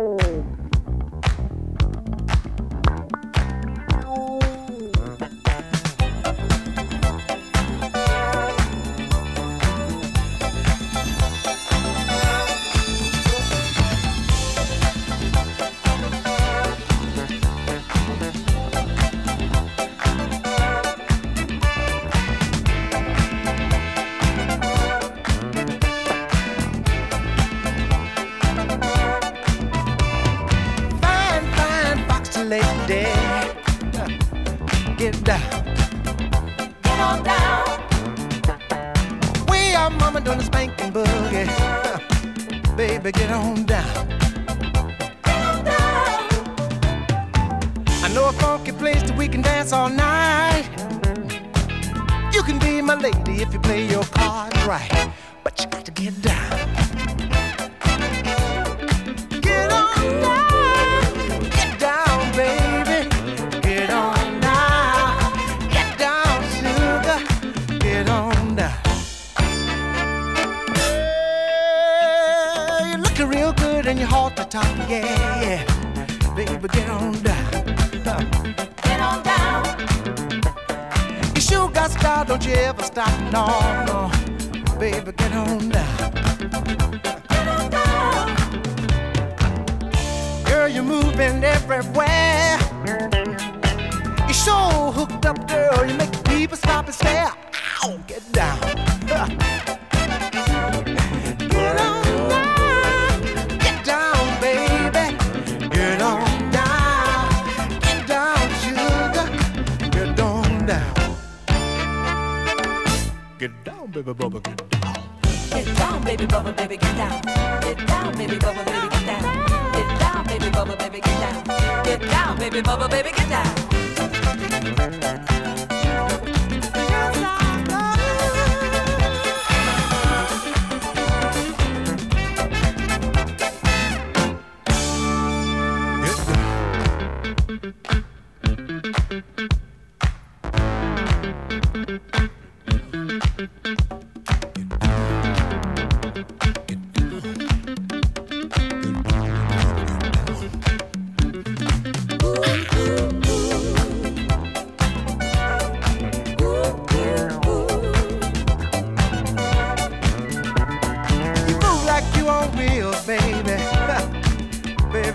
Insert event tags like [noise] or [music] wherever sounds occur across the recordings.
Tchau! Lady. Get down. Get on down. We are mama doing the spanking boogie. [laughs] Baby, get on down. Get on down. I know a funky place that we can dance all night. You can be my lady if you play your cards right. But you got to get down. And you're hot to top, yeah, yeah. Baby, get on down. Get on down. You sure got style, don't you ever stop, no, no. Baby, get on down. Get on down. Girl, you're moving everywhere. You're so hooked up, girl. You make Get down, baby, bubba, get down. Get down, baby bubba, baby, get down. Get down, baby bubba, baby, get down. Get down, baby bubba, baby, get down. Get down, baby bubba, baby, get down.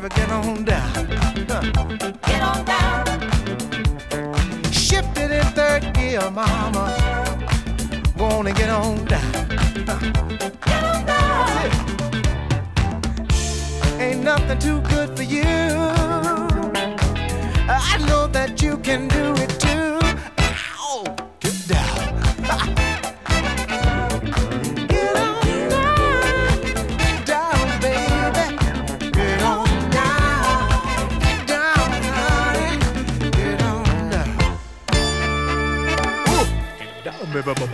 Baby, get on down. Get on down. Shift it in third gear, mama. Wanna get on down. Get on down. Ain't nothing too good for you. That unbelievable.